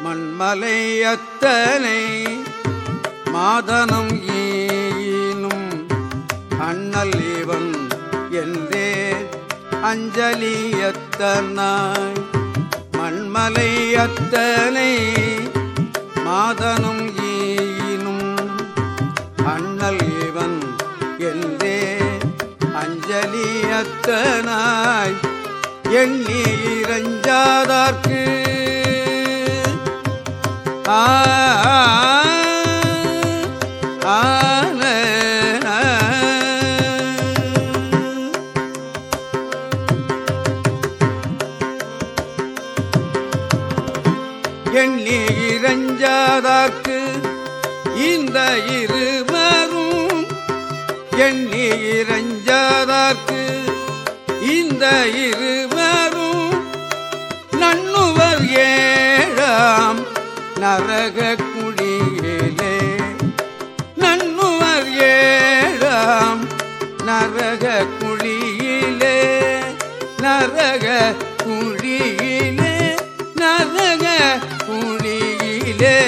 மண்மலை அத்தனை மாதனம் ஈனும் அண்ணல் இவன் என்றே அஞ்சலியத்தனாய் மண்மலை அத்தனை மாதனும் ஈனும் அண்ணல் இவன் என்றே அஞ்சலியத்தனாய் எண்ணி இறஞ்சாதார்க்கு எண்ணி இறஞ்சாதாக்கு இந்த இருவரும் எண்ணி இறஞ்சாதாக்கு இந்த இரு நரக குடியிலே நண்ணுவர் ஏழாம் நரக குழியிலே நரக குழியிலே நரக குழியிலே.